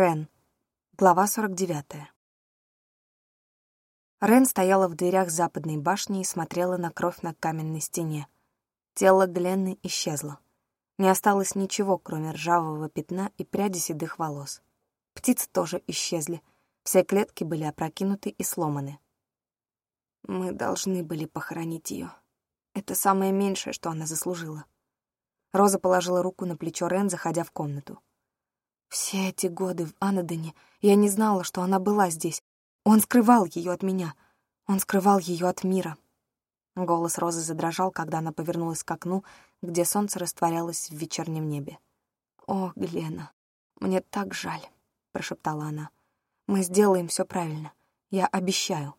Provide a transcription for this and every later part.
Рен. Глава 49. Рен стояла в дверях западной башни и смотрела на кровь на каменной стене. Тело Гленны исчезло. Не осталось ничего, кроме ржавого пятна и пряди седых волос. Птицы тоже исчезли. Все клетки были опрокинуты и сломаны. Мы должны были похоронить ее. Это самое меньшее, что она заслужила. Роза положила руку на плечо Рен, заходя в комнату. Все эти годы в Анадоне я не знала, что она была здесь. Он скрывал ее от меня. Он скрывал ее от мира. Голос Розы задрожал, когда она повернулась к окну, где солнце растворялось в вечернем небе. «О, Глена, мне так жаль», — прошептала она. «Мы сделаем все правильно. Я обещаю».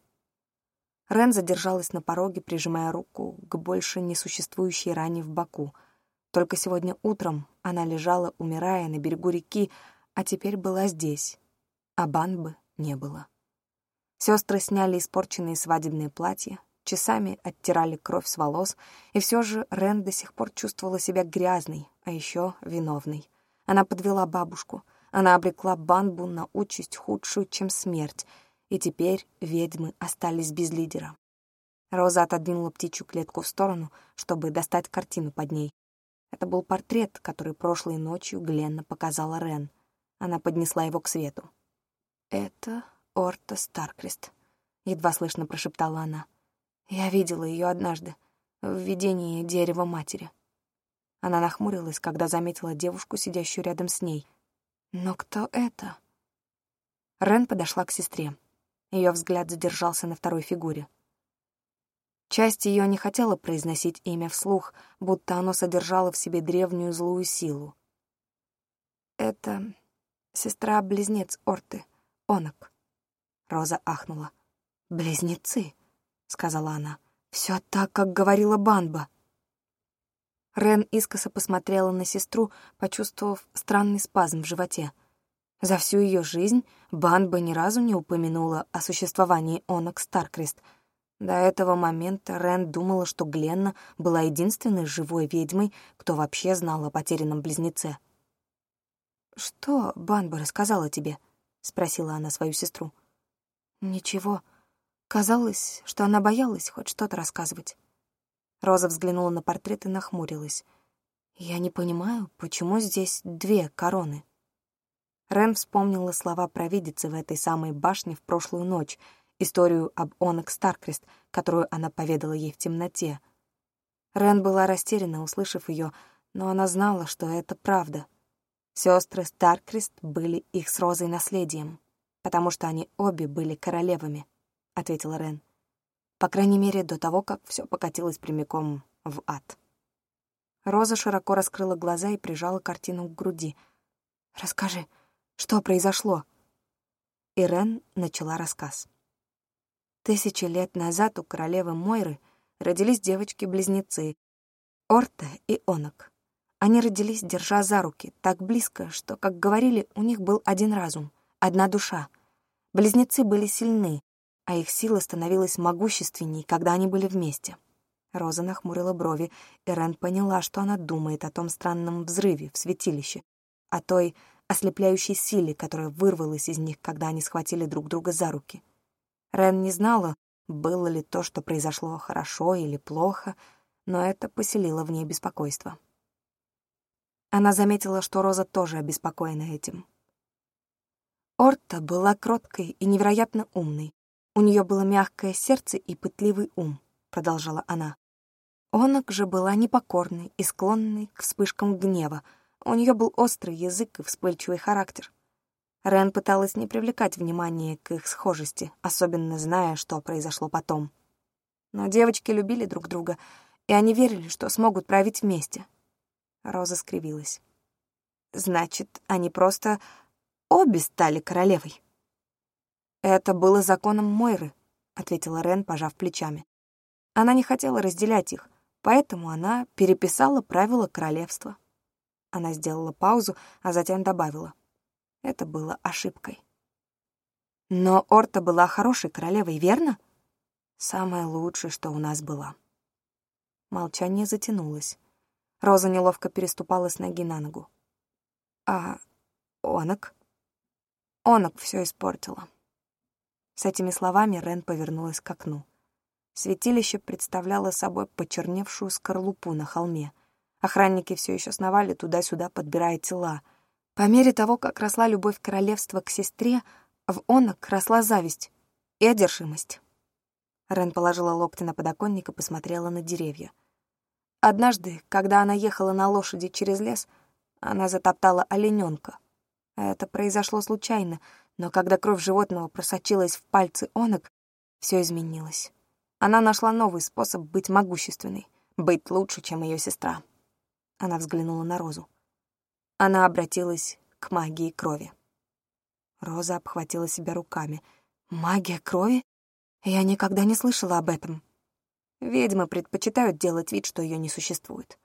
Рен задержалась на пороге, прижимая руку к больше несуществующей ране в боку. Только сегодня утром она лежала, умирая на берегу реки, а теперь была здесь, а Банбы не было. Сестры сняли испорченные свадебные платья, часами оттирали кровь с волос, и все же Рен до сих пор чувствовала себя грязной, а еще виновной. Она подвела бабушку, она обрекла Банбу на участь худшую, чем смерть, и теперь ведьмы остались без лидера. Роза отодвинула птичью клетку в сторону, чтобы достать картину под ней. Это был портрет, который прошлой ночью Гленна показала Рен. Она поднесла его к свету. «Это Орта Старкрест», — едва слышно прошептала она. «Я видела ее однажды, в видении дерева матери». Она нахмурилась, когда заметила девушку, сидящую рядом с ней. «Но кто это?» Рен подошла к сестре. Ее взгляд задержался на второй фигуре. Часть ее не хотела произносить имя вслух, будто оно содержало в себе древнюю злую силу. «Это сестра-близнец Орты, Онок». Роза ахнула. «Близнецы», — сказала она. «Все так, как говорила Банба». Рен искоса посмотрела на сестру, почувствовав странный спазм в животе. За всю ее жизнь Банба ни разу не упомянула о существовании Онок Старкрест. До этого момента Рен думала, что Гленна была единственной живой ведьмой, кто вообще знал о потерянном близнеце. «Что Банба рассказала тебе?» — спросила она свою сестру. «Ничего. Казалось, что она боялась хоть что-то рассказывать». Роза взглянула на портрет и нахмурилась. «Я не понимаю, почему здесь две короны?» Рен вспомнила слова провидицы в этой самой башне в прошлую ночь, историю об Онок Старкрест, которую она поведала ей в темноте. Рен была растеряна, услышав ее, но она знала, что это правда. Сестры Старкрест были их с Розой наследием, потому что они обе были королевами, — ответила Рен. По крайней мере, до того, как все покатилось прямиком в ад. Роза широко раскрыла глаза и прижала картину к груди. «Расскажи, что произошло?» Ирен начала рассказ. Тысячи лет назад у королевы Мойры родились девочки-близнецы Орта и Онок. Они родились, держа за руки, так близко, что, как говорили, у них был один разум, одна душа. Близнецы были сильны, а их сила становилась могущественней, когда они были вместе. Роза нахмурила брови, и Рен поняла, что она думает о том странном взрыве в святилище, о той ослепляющей силе, которая вырвалась из них, когда они схватили друг друга за руки. Рен не знала, было ли то, что произошло, хорошо или плохо, но это поселило в ней беспокойство. Она заметила, что Роза тоже обеспокоена этим. Орта была кроткой и невероятно умной. У нее было мягкое сердце и пытливый ум, продолжала она. Онок же была непокорной и склонной к вспышкам гнева, у нее был острый язык и вспыльчивый характер. Рен пыталась не привлекать внимания к их схожести, особенно зная, что произошло потом. Но девочки любили друг друга, и они верили, что смогут править вместе. Роза скривилась. «Значит, они просто обе стали королевой?» «Это было законом Мойры», — ответила Рен, пожав плечами. Она не хотела разделять их, поэтому она переписала правила королевства. Она сделала паузу, а затем добавила. Это было ошибкой. Но Орта была хорошей королевой, верно? Самое лучшее, что у нас было. Молчание затянулось. Роза неловко переступала с ноги на ногу. «А Онок?» Онок все испортила. С этими словами Рен повернулась к окну. Святилище представляло собой почерневшую скорлупу на холме. Охранники все еще сновали туда-сюда, подбирая тела. По мере того, как росла любовь королевства к сестре, в Онок росла зависть и одержимость. Рен положила локти на подоконник и посмотрела на деревья. Однажды, когда она ехала на лошади через лес, она затоптала олененка. Это произошло случайно, но когда кровь животного просочилась в пальцы онок, все изменилось. Она нашла новый способ быть могущественной, быть лучше, чем ее сестра. Она взглянула на Розу. Она обратилась к магии крови. Роза обхватила себя руками. «Магия крови? Я никогда не слышала об этом». Ведьмы предпочитают делать вид, что ее не существует.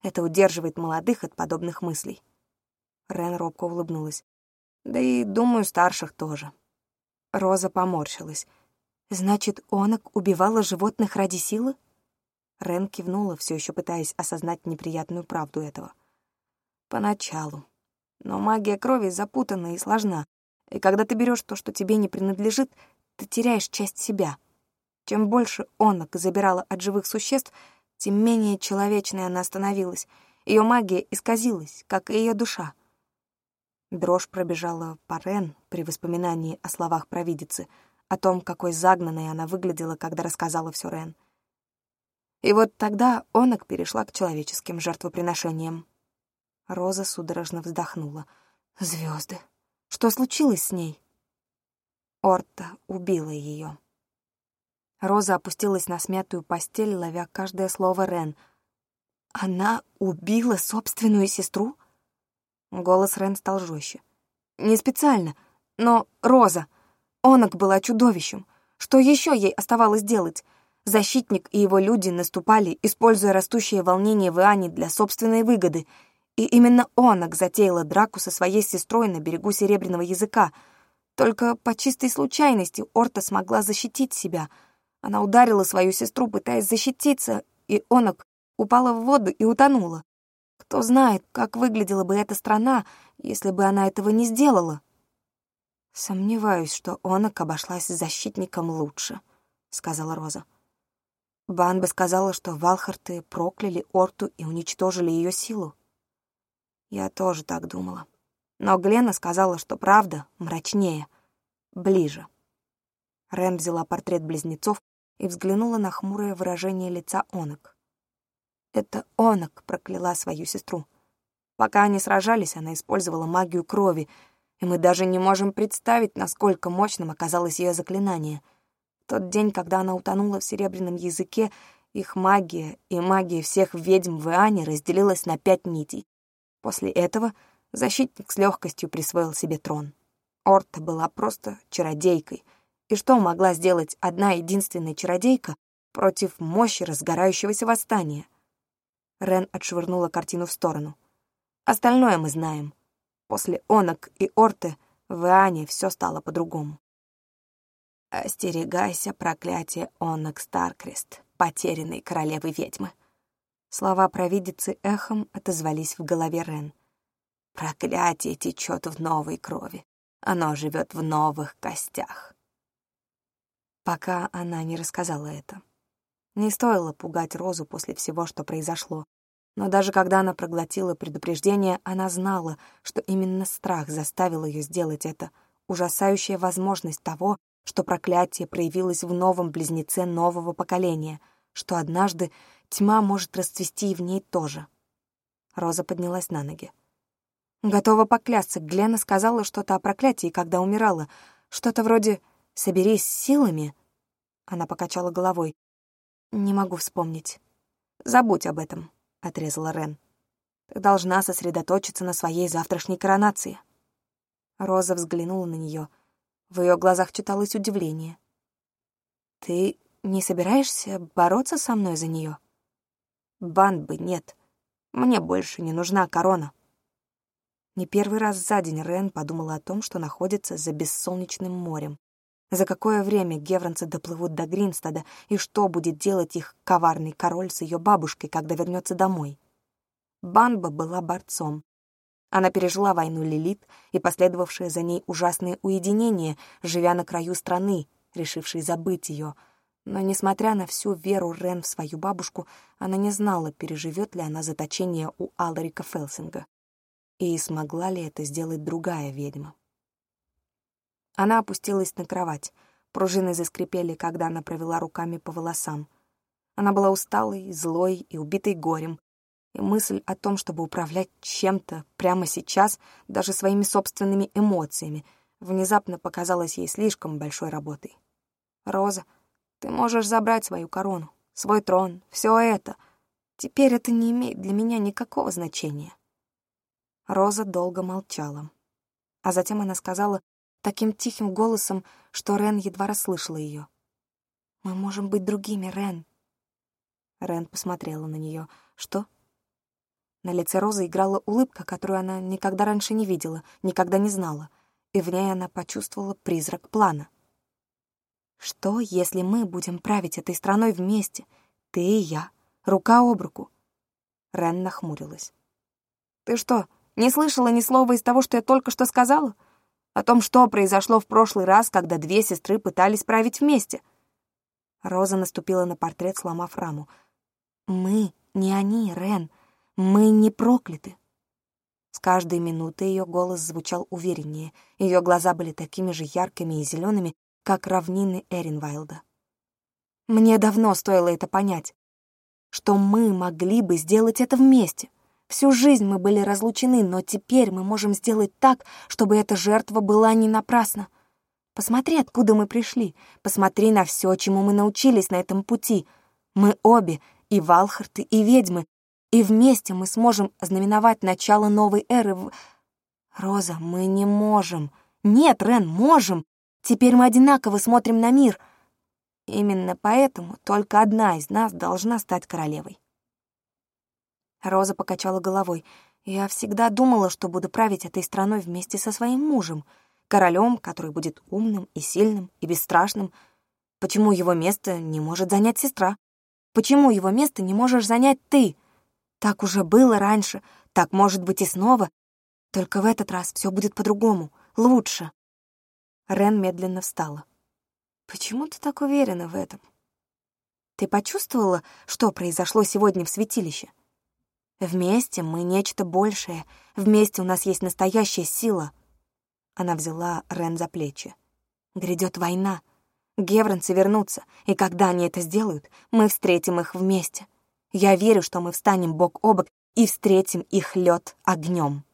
Это удерживает молодых от подобных мыслей. Рен робко улыбнулась. Да и, думаю, старших тоже. Роза поморщилась. «Значит, онок убивала животных ради силы?» Рен кивнула, все еще пытаясь осознать неприятную правду этого. «Поначалу. Но магия крови запутана и сложна, и когда ты берешь то, что тебе не принадлежит, ты теряешь часть себя. Чем больше онок забирала от живых существ, тем менее человечной она становилась. Ее магия исказилась, как и ее душа. Дрожь пробежала по Рен при воспоминании о словах провидицы, о том, какой загнанной она выглядела, когда рассказала все Рен. И вот тогда Онок перешла к человеческим жертвоприношениям. Роза судорожно вздохнула. Звезды. Что случилось с ней? Орта убила ее. Роза опустилась на смятую постель, ловя каждое слово Рен. «Она убила собственную сестру?» Голос Рен стал жестче. «Не специально, но Роза. Онок была чудовищем. Что еще ей оставалось делать? Защитник и его люди наступали, используя растущее волнение в Иоанне для собственной выгоды. И именно Онок затеяла драку со своей сестрой на берегу Серебряного языка. Только по чистой случайности Орта смогла защитить себя. Она ударила свою сестру, пытаясь защититься, и Онок упала в воду и утонула. Кто знает, как выглядела бы эта страна, если бы она этого не сделала. Сомневаюсь, что Онок обошлась с защитником лучше, сказала Роза. Бан бы сказала, что Валхарты прокляли Орту и уничтожили ее силу. Я тоже так думала. Но Глена сказала, что правда мрачнее, ближе. Рен взяла портрет близнецов и взглянула на хмурое выражение лица Онок. Это Онок прокляла свою сестру. Пока они сражались, она использовала магию крови, и мы даже не можем представить, насколько мощным оказалось ее заклинание. В тот день, когда она утонула в серебряном языке, их магия и магия всех ведьм в Иоанне разделилась на пять нитей. После этого защитник с легкостью присвоил себе трон. Орта была просто чародейкой. И что могла сделать одна единственная чародейка против мощи разгорающегося восстания — Рен отшвырнула картину в сторону. Остальное мы знаем. После Онок и Орты в Иоанне все стало по-другому. «Остерегайся проклятия Онок Старкрест, потерянной королевы ведьмы». Слова провидицы эхом отозвались в голове Рен. «Проклятие течет в новой крови. Оно живет в новых костях». Пока она не рассказала это. Не стоило пугать Розу после всего, что произошло. Но даже когда она проглотила предупреждение, она знала, что именно страх заставил ее сделать это. Ужасающая возможность того, что проклятие проявилось в новом близнеце нового поколения, что однажды тьма может расцвести и в ней тоже. Роза поднялась на ноги. Готова поклясться, Глена сказала что-то о проклятии, когда умирала. Что-то вроде «соберись силами». Она покачала головой. Не могу вспомнить. Забудь об этом, отрезала Рен. Ты должна сосредоточиться на своей завтрашней коронации. Роза взглянула на нее. В ее глазах читалось удивление. Ты не собираешься бороться со мной за нее? Бан бы нет. Мне больше не нужна корона. Не первый раз за день Рен подумала о том, что находится за бессолнечным морем. За какое время гевронцы доплывут до Гринстада, и что будет делать их коварный король с ее бабушкой, когда вернется домой? Банба была борцом. Она пережила войну Лилит и последовавшее за ней ужасное уединение, живя на краю страны, решившей забыть ее. Но, несмотря на всю веру Рен в свою бабушку, она не знала, переживет ли она заточение у Аларика Фелсинга. И смогла ли это сделать другая ведьма. Она опустилась на кровать. Пружины заскрипели, когда она провела руками по волосам. Она была усталой, злой и убитой горем, и мысль о том, чтобы управлять чем-то прямо сейчас, даже своими собственными эмоциями, внезапно показалась ей слишком большой работой. «Роза, ты можешь забрать свою корону, свой трон, все это. Теперь это не имеет для меня никакого значения». Роза долго молчала. А затем она сказала таким тихим голосом, что Рен едва расслышала ее. «Мы можем быть другими, Рен». Рен посмотрела на нее. «Что?» На лице Розы играла улыбка, которую она никогда раньше не видела, никогда не знала, и в ней она почувствовала призрак плана. «Что, если мы будем править этой страной вместе, ты и я, рука об руку?» Рен нахмурилась. «Ты что, не слышала ни слова из того, что я только что сказала? О том, что произошло в прошлый раз, когда две сестры пытались править вместе?» Роза наступила на портрет, сломав раму. «Мы не они, Рен. Мы не прокляты. С каждой минутой ее голос звучал увереннее, ее глаза были такими же яркими и зелеными, как равнины Эринвайлда. Мне давно стоило это понять, что мы могли бы сделать это вместе. Всю жизнь мы были разлучены, но теперь мы можем сделать так, чтобы эта жертва была не напрасна. Посмотри, откуда мы пришли, посмотри на все, чему мы научились на этом пути. Мы обе, и Валхарты, и ведьмы, и вместе мы сможем ознаменовать начало новой эры в... Роза, мы не можем. Нет, Рен, можем. Теперь мы одинаково смотрим на мир. Именно поэтому только одна из нас должна стать королевой. Роза покачала головой. Я всегда думала, что буду править этой страной вместе со своим мужем, королем, который будет умным и сильным и бесстрашным. Почему его место не может занять сестра? Почему его место не можешь занять ты? Так уже было раньше, так может быть и снова. Только в этот раз все будет по-другому, лучше. Рен медленно встала. «Почему ты так уверена в этом? Ты почувствовала, что произошло сегодня в святилище? Вместе мы нечто большее, вместе у нас есть настоящая сила». Она взяла Рен за плечи. «Грядет война. Гевронцы вернутся, и когда они это сделают, мы встретим их вместе. Я верю, что мы встанем бок о бок и встретим их лед огнем.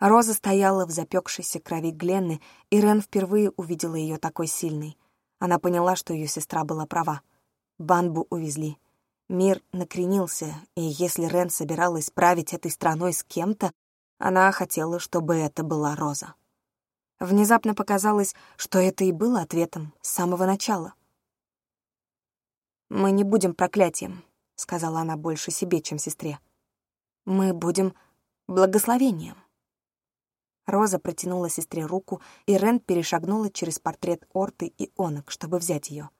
Роза стояла в запекшейся крови Гленны, и Рен впервые увидела ее такой сильной. Она поняла, что ее сестра была права. Банбу увезли. Мир накренился, и если Рен собиралась править этой страной с кем-то, она хотела, чтобы это была Роза. Внезапно показалось, что это и было ответом с самого начала. «Мы не будем проклятием», — сказала она больше себе, чем сестре. «Мы будем благословением». Роза протянула сестре руку, и Рен перешагнула через портрет Орты и Онок, чтобы взять ее.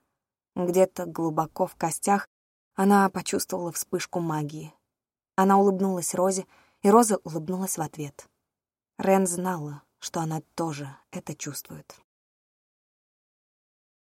Где-то глубоко в костях она почувствовала вспышку магии. Она улыбнулась Розе, и Роза улыбнулась в ответ. Рен знала, что она тоже это чувствует.